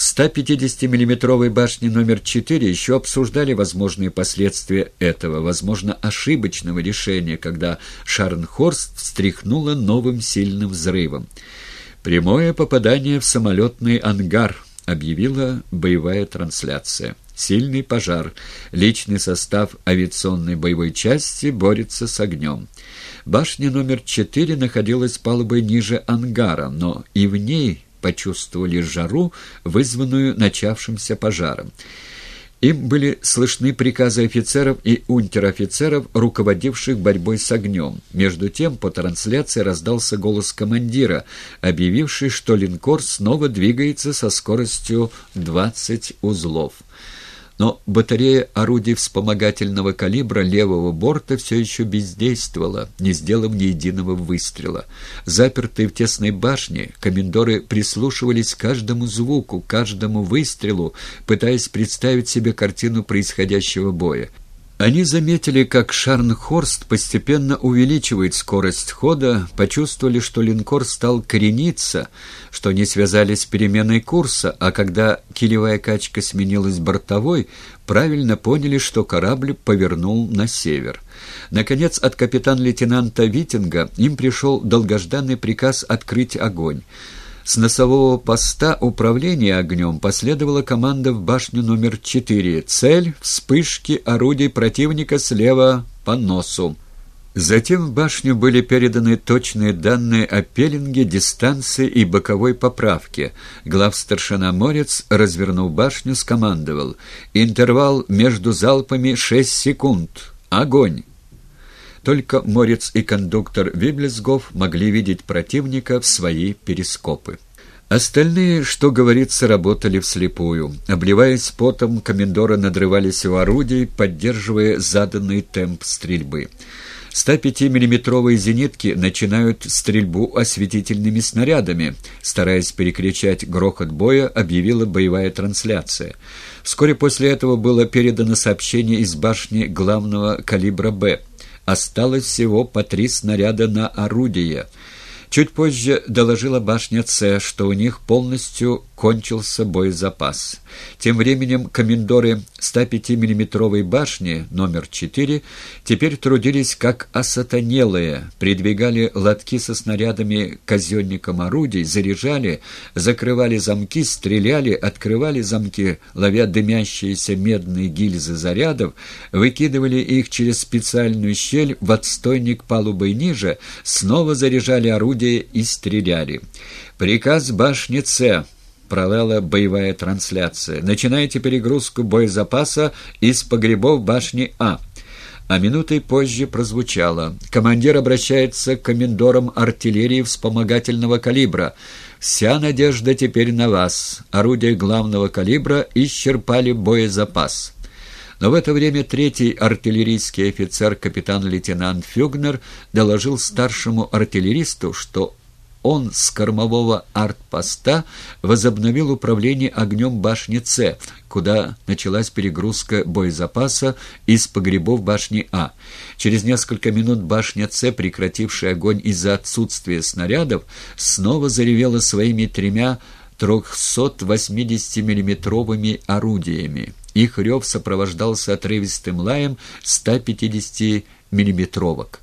В 150 миллиметровой башне номер 4 еще обсуждали возможные последствия этого, возможно, ошибочного решения, когда Шарнхорст встряхнула новым сильным взрывом. «Прямое попадание в самолетный ангар», — объявила боевая трансляция. «Сильный пожар. Личный состав авиационной боевой части борется с огнем». Башня номер четыре находилась палубой ниже ангара, но и в ней почувствовали жару, вызванную начавшимся пожаром. Им были слышны приказы офицеров и унтер-офицеров, руководивших борьбой с огнем. Между тем по трансляции раздался голос командира, объявивший, что линкор снова двигается со скоростью 20 узлов. Но батарея орудий вспомогательного калибра левого борта все еще бездействовала, не сделав ни единого выстрела. Запертые в тесной башне, комендоры прислушивались к каждому звуку, каждому выстрелу, пытаясь представить себе картину происходящего боя. Они заметили, как Шарнхорст постепенно увеличивает скорость хода, почувствовали, что линкор стал корениться, что не связались с переменой курса, а когда килевая качка сменилась бортовой, правильно поняли, что корабль повернул на север. Наконец, от капитан-лейтенанта Витинга им пришел долгожданный приказ открыть огонь. С носового поста управления огнем последовала команда в башню номер 4. Цель — вспышки орудий противника слева по носу. Затем в башню были переданы точные данные о пеленге, дистанции и боковой поправке. Главстаршина Морец, развернув башню, скомандовал. Интервал между залпами 6 секунд. Огонь! Только Морец и кондуктор Виблесгов могли видеть противника в свои перископы. Остальные, что говорится, работали вслепую. Обливаясь потом, комендоры надрывались у орудий, поддерживая заданный темп стрельбы. 105-миллиметровые зенитки начинают стрельбу осветительными снарядами. Стараясь перекричать грохот боя, объявила боевая трансляция. Вскоре после этого было передано сообщение из башни главного калибра «Б». Осталось всего по три снаряда на орудие. Чуть позже доложила башня С, что у них полностью кончился боезапас. Тем временем комендоры 105 миллиметровой башни номер 4 теперь трудились как осатанелые, придвигали лотки со снарядами казенникам орудий, заряжали, закрывали замки, стреляли, открывали замки, ловя дымящиеся медные гильзы зарядов, выкидывали их через специальную щель в отстойник палубой ниже, снова заряжали орудия и стреляли. Приказ башни С пролела боевая трансляция. «Начинайте перегрузку боезапаса из погребов башни А». А минутой позже прозвучало. Командир обращается к комендорам артиллерии вспомогательного калибра. «Вся надежда теперь на вас. Орудия главного калибра исчерпали боезапас». Но в это время третий артиллерийский офицер, капитан-лейтенант Фюгнер, доложил старшему артиллеристу, что он с кормового артпоста возобновил управление огнем башни С, куда началась перегрузка боезапаса из погребов башни А. Через несколько минут башня С, прекратившая огонь из-за отсутствия снарядов, снова заревела своими тремя 380-миллиметровыми орудиями. Их рев сопровождался отрывистым лаем 150-миллиметровок.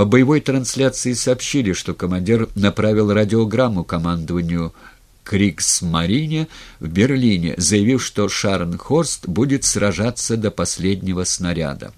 По боевой трансляции сообщили, что командир направил радиограмму командованию Криксмарине в Берлине, заявив, что Шарнхорст будет сражаться до последнего снаряда.